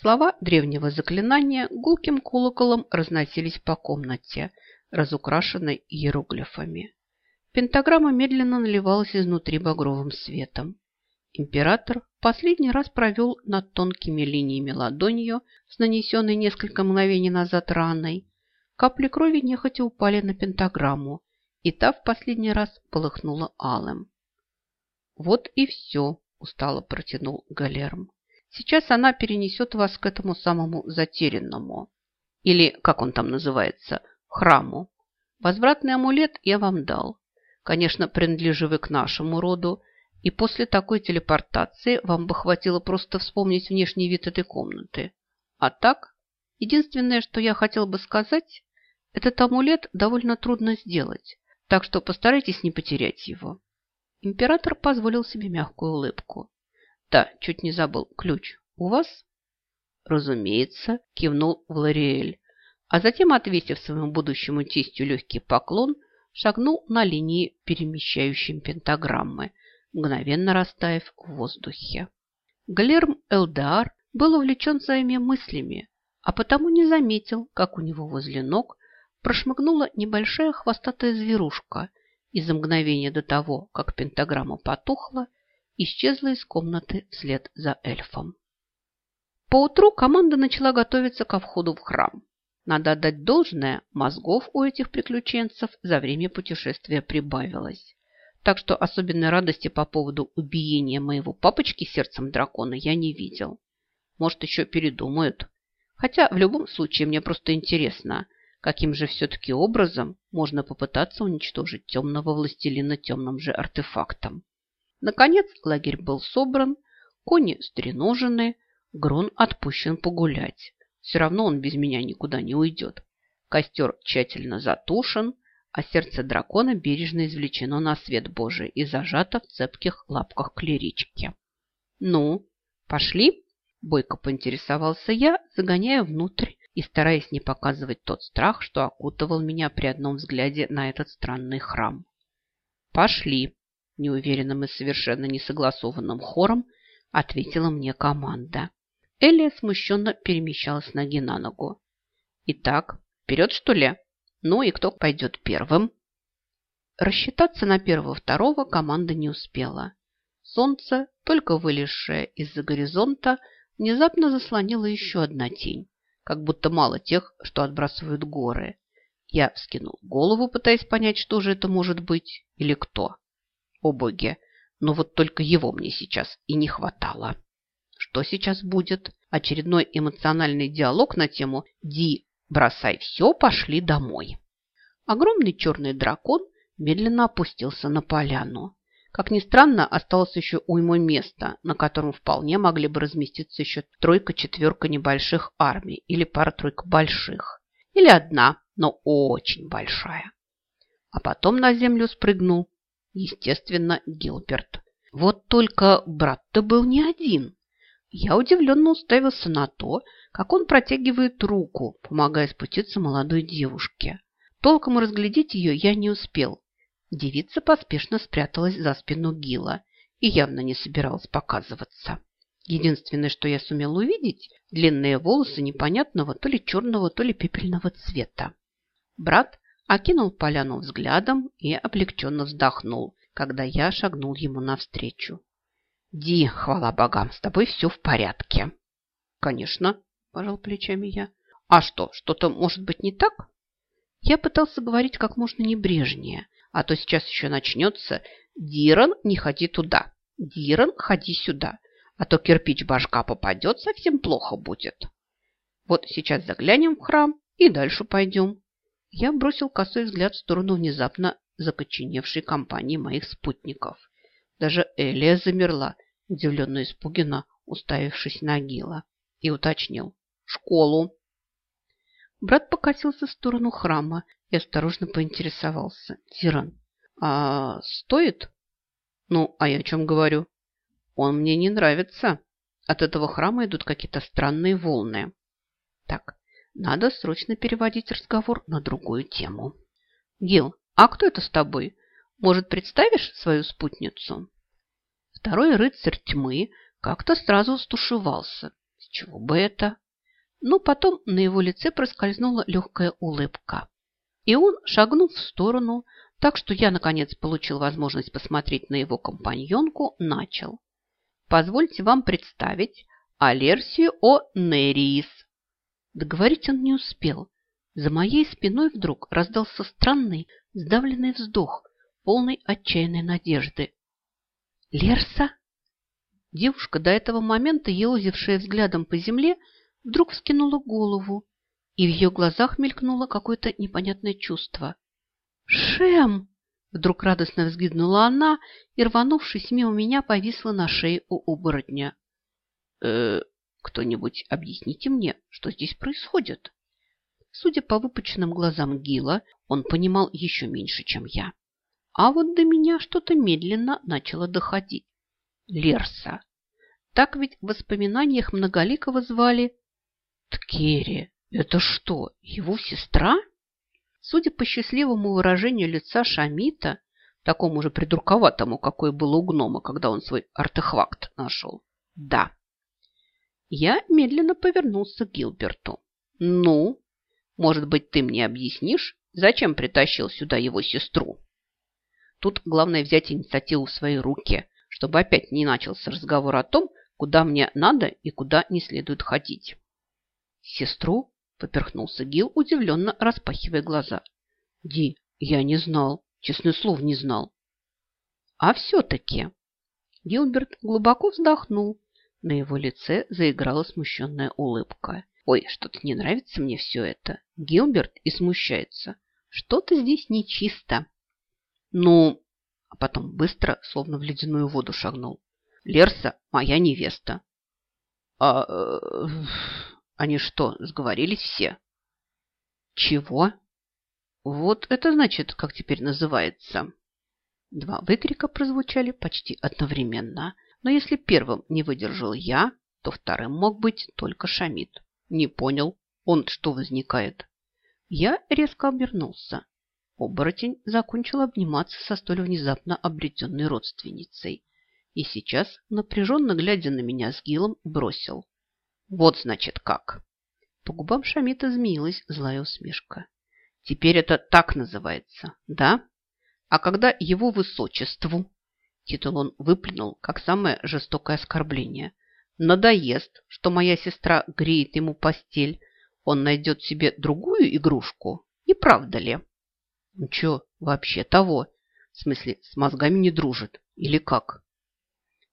Слова древнего заклинания гулким колоколом разносились по комнате, разукрашенной иероглифами. Пентаграмма медленно наливалась изнутри багровым светом. Император последний раз провел над тонкими линиями ладонью с нанесенной несколько мгновений назад раной. Капли крови нехотя упали на пентаграмму, и та в последний раз полыхнула алым. «Вот и все», – устало протянул Галерм. «Сейчас она перенесет вас к этому самому затерянному, или, как он там называется, храму. Возвратный амулет я вам дал. Конечно, принадлежи вы к нашему роду, и после такой телепортации вам бы хватило просто вспомнить внешний вид этой комнаты. А так, единственное, что я хотел бы сказать, этот амулет довольно трудно сделать, так что постарайтесь не потерять его. Император позволил себе мягкую улыбку. Да, чуть не забыл. Ключ у вас? Разумеется, кивнул Влариэль, а затем, отвесив своему будущему тестю легкий поклон, шагнул на линии перемещающей пентаграммы, мгновенно растаяв в воздухе. Галерм Элдар был увлечен своими мыслями, а потому не заметил, как у него возле ног прошмыгнула небольшая хвостатая зверушка и за мгновение до того, как пентаграмма потухла, исчезла из комнаты вслед за эльфом. Поутру команда начала готовиться ко входу в храм. Надо отдать должное, мозгов у этих приключенцев за время путешествия прибавилось. Так что особенной радости по поводу убиения моего папочки сердцем дракона я не видел. Может, еще передумают. Хотя в любом случае мне просто интересно, каким же все-таки образом можно попытаться уничтожить темного властелина темным же артефактом. Наконец лагерь был собран, кони стреножены, Грон отпущен погулять. Все равно он без меня никуда не уйдет. Костер тщательно затушен, а сердце дракона бережно извлечено на свет Божий и зажато в цепких лапках клерички. «Ну, пошли?» – бойко поинтересовался я, загоняя внутрь и стараясь не показывать тот страх, что окутывал меня при одном взгляде на этот странный храм. «Пошли!» – неуверенным и совершенно несогласованным хором ответила мне команда. Элия смущенно перемещалась ноги на ногу. «Итак, вперед, что ли?» Ну и кто пойдет первым? Рассчитаться на первого-второго команда не успела. Солнце, только вылезшее из-за горизонта, внезапно заслонило еще одна тень, как будто мало тех, что отбрасывают горы. Я вскинул голову, пытаясь понять, что же это может быть или кто. О боги, но вот только его мне сейчас и не хватало. Что сейчас будет? Очередной эмоциональный диалог на тему «Ди, Бросай все, пошли домой. Огромный черный дракон медленно опустился на поляну. Как ни странно, осталось еще уйма места, на котором вполне могли бы разместиться еще тройка-четверка небольших армий или пара-тройка больших. Или одна, но очень большая. А потом на землю спрыгнул, естественно, Гилберт. Вот только брат-то был не один. Я удивленно уставился на то, как он протягивает руку, помогая спуститься молодой девушке. Толком разглядеть ее я не успел. Девица поспешно спряталась за спину Гила и явно не собиралась показываться. Единственное, что я сумел увидеть, длинные волосы непонятного то ли черного, то ли пепельного цвета. Брат окинул поляну взглядом и облегченно вздохнул, когда я шагнул ему навстречу. Ди, хвала богам, с тобой все в порядке. Конечно, пожал плечами я. А что, что-то может быть не так? Я пытался говорить как можно небрежнее, а то сейчас еще начнется «Диран, не ходи туда! Диран, ходи сюда!» А то кирпич башка попадет, совсем плохо будет. Вот сейчас заглянем в храм и дальше пойдем. Я бросил косой взгляд в сторону внезапно закоченевшей компании моих спутников. Даже Элия замерла, удивленно испуганно уставившись на Гила, и уточнил. «Школу!» Брат покатился в сторону храма и осторожно поинтересовался. «Тиран, а стоит?» «Ну, а я о чем говорю?» «Он мне не нравится. От этого храма идут какие-то странные волны». «Так, надо срочно переводить разговор на другую тему». «Гил, а кто это с тобой? Может, представишь свою спутницу?» Второй рыцарь тьмы как-то сразу стушевался. С чего бы это? Но потом на его лице проскользнула легкая улыбка. И он, шагнув в сторону, так что я, наконец, получил возможность посмотреть на его компаньонку, начал. «Позвольте вам представить Алерсию О'Нериис». Договорить он не успел. За моей спиной вдруг раздался странный, сдавленный вздох, полный отчаянной надежды. «Лерса?» Девушка, до этого момента елозившая взглядом по земле, вдруг вскинула голову, и в ее глазах мелькнуло какое-то непонятное чувство. «Шем!» Вдруг радостно взглянула она и, рванувшись мимо меня, повисла на шее у оборотня. «Э, кто-нибудь объясните мне, что здесь происходит?» Судя по выпученным глазам Гила, он понимал еще меньше, чем я. А вот до меня что-то медленно начало доходить. Лерса. Так ведь в воспоминаниях Многоликого звали Ткери. Это что, его сестра? Судя по счастливому выражению лица Шамита, такому же придурковатому, какой был у гнома, когда он свой артефакт нашел. Да. Я медленно повернулся к Гилберту. Ну, может быть, ты мне объяснишь, зачем притащил сюда его сестру? Тут главное взять инициативу в свои руки, чтобы опять не начался разговор о том, куда мне надо и куда не следует ходить. Сестру? Поперхнулся Гил, удивленно распахивая глаза. Ди, я не знал, честное слово, не знал. А все-таки... Гилберт глубоко вздохнул. На его лице заиграла смущенная улыбка. Ой, что-то не нравится мне все это. Гилберт и смущается. Что-то здесь нечисто. Ну, а потом быстро, словно в ледяную воду шагнул. Лерса моя невеста. А э, они что, сговорились все? Чего? Вот это значит, как теперь называется. Два выкрика прозвучали почти одновременно. Но если первым не выдержал я, то вторым мог быть только Шамид. Не понял, он что возникает? Я резко обернулся. Оборотень закончил обниматься со столь внезапно обретенной родственницей. И сейчас, напряженно глядя на меня с Гилом, бросил. Вот, значит, как. По губам Шамита змеилась злая усмешка. Теперь это так называется, да? А когда его высочеству, титул он выплюнул, как самое жестокое оскорбление, надоест, что моя сестра греет ему постель, он найдет себе другую игрушку, не правда ли? Ну что, вообще того? В смысле, с мозгами не дружит? Или как?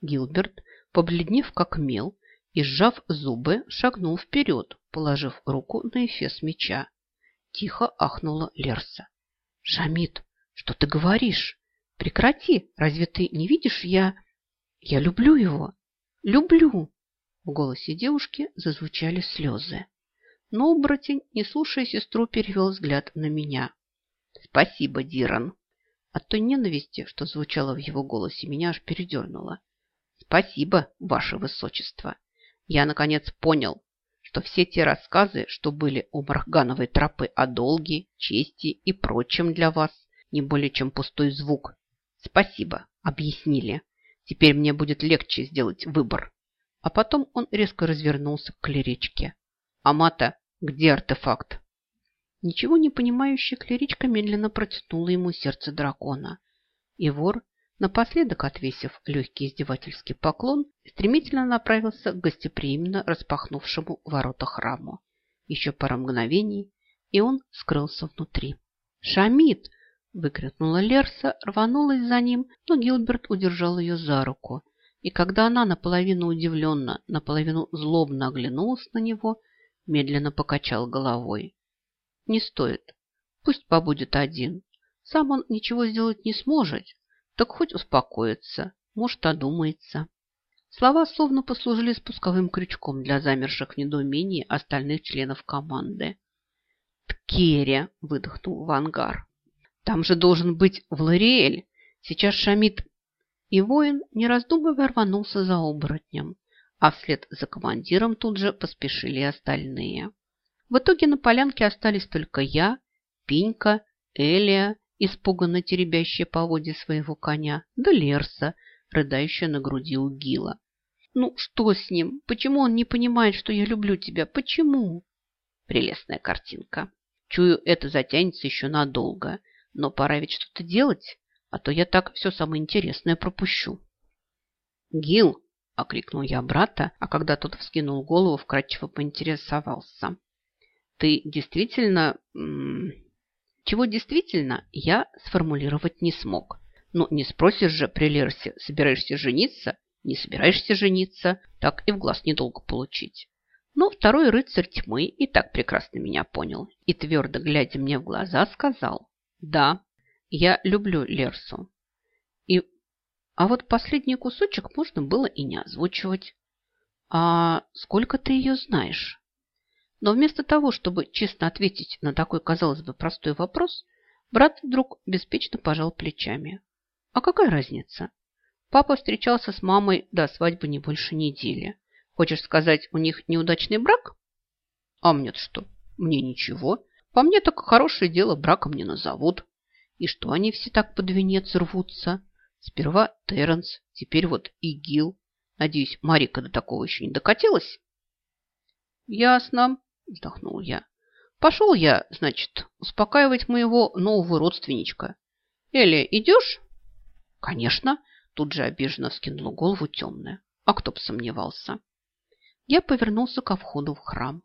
Гилберт, побледнев как мел, и, сжав зубы, шагнул вперед, положив руку на эфес меча. Тихо ахнула Лерса. «Шамид, что ты говоришь? Прекрати! Разве ты не видишь, я... Я люблю его! Люблю!» В голосе девушки зазвучали слезы. Но оборотень, не слушая сестру, перевел взгляд на меня. «Спасибо, Диран!» От той ненависти, что звучало в его голосе, меня аж передернуло. «Спасибо, ваше высочество!» я наконец понял, что все те рассказы, что были у Маргановой тропы о долге, чести и прочем для вас, не более чем пустой звук. Спасибо, объяснили. Теперь мне будет легче сделать выбор. А потом он резко развернулся к клеричке. Амата, где артефакт? Ничего не понимающая клеричка медленно протянула ему сердце дракона. И вор Напоследок, отвесив легкий издевательский поклон, стремительно направился к гостеприимно распахнувшему ворота храму. Еще пара мгновений, и он скрылся внутри. «Шамид!» – выкрикнула Лерса, рванулась за ним, но Гилберт удержал ее за руку. И когда она наполовину удивленно, наполовину злобно оглянулась на него, медленно покачал головой. «Не стоит. Пусть побудет один. Сам он ничего сделать не сможет, так хоть успокоится, может, одумается. Слова словно послужили спусковым крючком для замерших в недоумении остальных членов команды. «Ткеря!» – выдохнул Вангар. «Там же должен быть Влариэль! Сейчас Шамид...» И воин, не раздумывая, рванулся за оборотнем, а вслед за командиром тут же поспешили остальные. В итоге на полянке остались только я, Пинька, Элия испуганно теребящая поводья своего коня, да Лерса, рыдающая на груди у Гила. Ну, что с ним? Почему он не понимает, что я люблю тебя? Почему? Прелестная картинка. Чую, это затянется еще надолго. Но пора ведь что-то делать, а то я так все самое интересное пропущу. Гил, окрикнул я брата, а когда тот вскинул голову, вкратчиво поинтересовался. Ты действительно... Чего действительно, я сформулировать не смог. Ну, не спросишь же при Лерсе, собираешься жениться? Не собираешься жениться, так и в глаз недолго получить. Но второй рыцарь тьмы и так прекрасно меня понял и, твердо глядя мне в глаза, сказал «Да, я люблю Лерсу». И... А вот последний кусочек можно было и не озвучивать. «А сколько ты ее знаешь?» Но вместо того, чтобы честно ответить на такой, казалось бы, простой вопрос, брат вдруг беспечно пожал плечами. А какая разница? Папа встречался с мамой до свадьбы не больше недели. Хочешь сказать, у них неудачный брак? А мне-то что? Мне ничего. По мне так хорошее дело браком не назовут. И что они все так под венец рвутся? Сперва Терренс, теперь вот и Гил. Надеюсь, Марика до такого еще не докатилась? Ясно, вздохнул я. Пошел я, значит, успокаивать моего нового родственничка. Эля, идешь? Конечно, тут же обиженно скинула голову темная. А кто бы сомневался? Я повернулся ко входу в храм.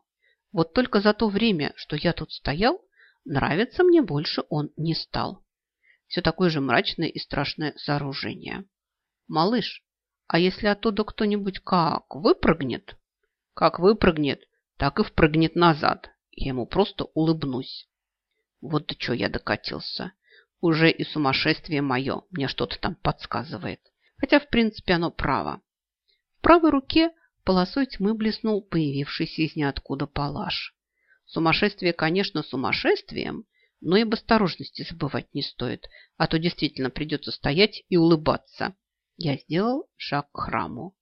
Вот только за то время, что я тут стоял, нравиться мне больше он не стал. Все такое же мрачное и страшное сооружение. Малыш, а если оттуда кто-нибудь как выпрыгнет? Как выпрыгнет, так и впрыгнет назад. Я ему просто улыбнусь. Вот до чего я докатился. Уже и сумасшествие мое мне что-то там подсказывает. Хотя, в принципе, оно право. В правой руке полосой тьмы блеснул появившийся из ниоткуда палаш. Сумасшествие, конечно, сумасшествием, но и об осторожности забывать не стоит, а то действительно придется стоять и улыбаться. Я сделал шаг к храму.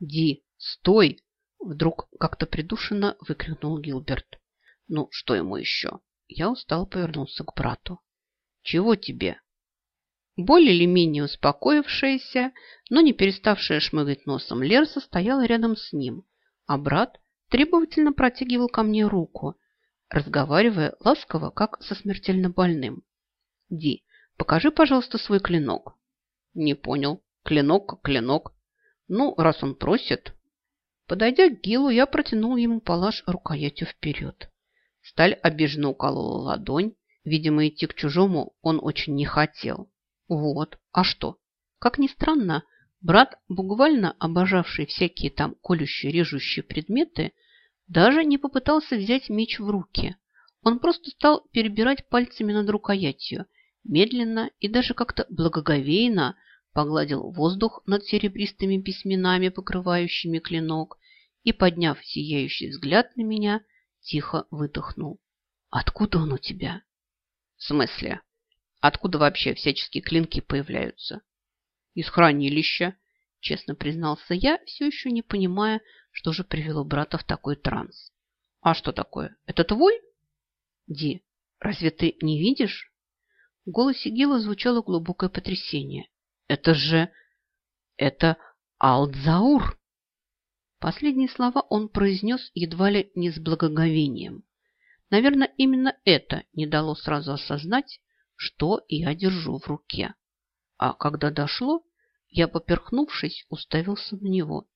«Ди, стой!» Вдруг как-то придушенно выкрикнул Гилберт. «Ну, что ему еще?» Я устал повернулся к брату. Чего тебе? Более или менее успокоившаяся, но не переставшая шмыгать носом Лерса стояла рядом с ним, а брат требовательно протягивал ко мне руку, разговаривая ласково, как со смертельно больным. «Ди, покажи, пожалуйста, свой клинок». «Не понял. Клинок как клинок. Ну, раз он просит...» Подойдя к Гилу, я протянул ему палаш рукоятью вперед. Сталь обиженно уколола ладонь, Видимо, идти к чужому он очень не хотел. Вот, а что? Как ни странно, брат, буквально обожавший всякие там колющие, режущие предметы, даже не попытался взять меч в руки. Он просто стал перебирать пальцами над рукоятью, медленно и даже как-то благоговейно погладил воздух над серебристыми письменами, покрывающими клинок, и, подняв сияющий взгляд на меня, тихо выдохнул. «Откуда он у тебя?» В смысле? Откуда вообще всяческие клинки появляются? Из хранилища, честно признался я, все еще не понимая, что же привело брата в такой транс. А что такое? Это твой? Ди, разве ты не видишь? В голосе Гила звучало глубокое потрясение. Это же... Это Алдзаур! Последние слова он произнес едва ли не с благоговением. Наверное, именно это не дало сразу осознать, что я держу в руке. А когда дошло, я, поперхнувшись, уставился на него.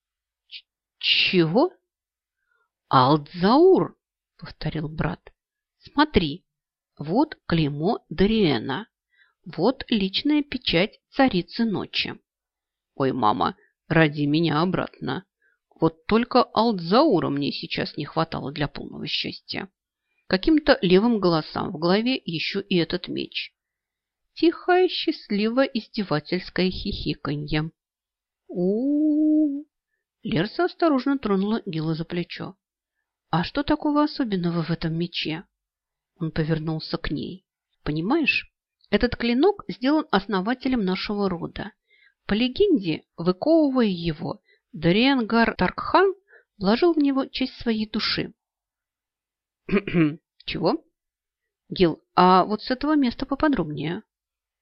«Чего?» «Алдзаур!» — повторил брат. «Смотри, вот клеймо Дариэна, вот личная печать царицы ночи». «Ой, мама, ради меня обратно. Вот только Алдзаура мне сейчас не хватало для полного счастья» каким-то левым голосам в голове еще и этот меч. Тихое, счастливо издевательское хихиканье. у, -у, -у. Лерса осторожно тронула Гила за плечо. «А что такого особенного в этом мече?» Он повернулся к ней. «Понимаешь, этот клинок сделан основателем нашего рода. По легенде, выковывая его, Дариангар Таркхан вложил в него часть своей души. Чего? Гил, а вот с этого места поподробнее.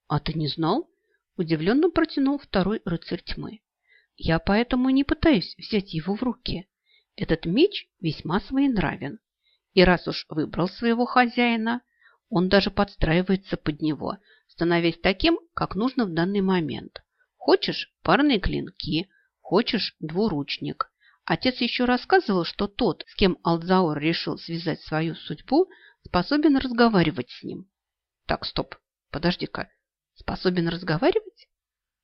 А ты не знал? Удивленно протянул второй рыцарь тьмы. Я поэтому не пытаюсь взять его в руки. Этот меч весьма своенравен. И раз уж выбрал своего хозяина, он даже подстраивается под него, становясь таким, как нужно в данный момент. Хочешь парные клинки, хочешь двуручник. Отец еще рассказывал, что тот, с кем Алдзаур решил связать свою судьбу, способен разговаривать с ним. Так, стоп, подожди-ка. Способен разговаривать?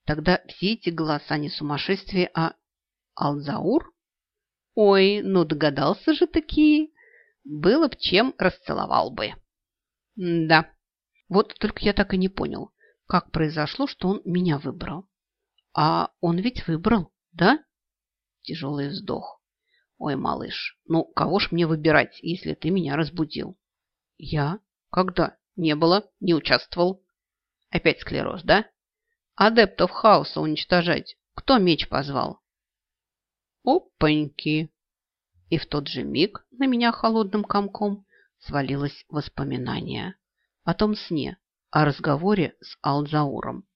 Тогда все эти голоса не сумасшествие, а Алдзаур? Ой, ну догадался же такие. Было б чем, расцеловал бы. М да, вот только я так и не понял, как произошло, что он меня выбрал. А он ведь выбрал, да? Тяжелый вздох. Ой, малыш, ну кого ж мне выбирать, если ты меня разбудил? Я? Когда? Не было, не участвовал. Опять склероз, да? Адептов хаоса уничтожать. Кто меч позвал? Опаньки! И в тот же миг на меня холодным комком свалилось воспоминание о том сне, о разговоре с Алзауром.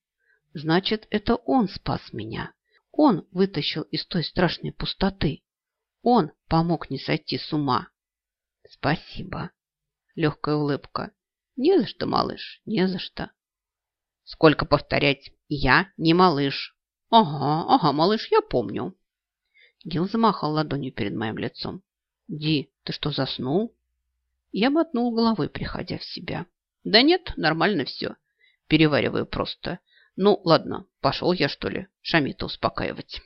Значит, это он спас меня. Он вытащил из той страшной пустоты. Он помог не сойти с ума. Спасибо. Легкая улыбка. Не за что, малыш, не за что. Сколько повторять? Я не малыш. Ага, ага, малыш, я помню. Гил замахал ладонью перед моим лицом. Ди, ты что, заснул? Я мотнул головой, приходя в себя. Да нет, нормально все. Перевариваю просто. Ну, ладно, пошел я, что ли, Шамита успокаивать.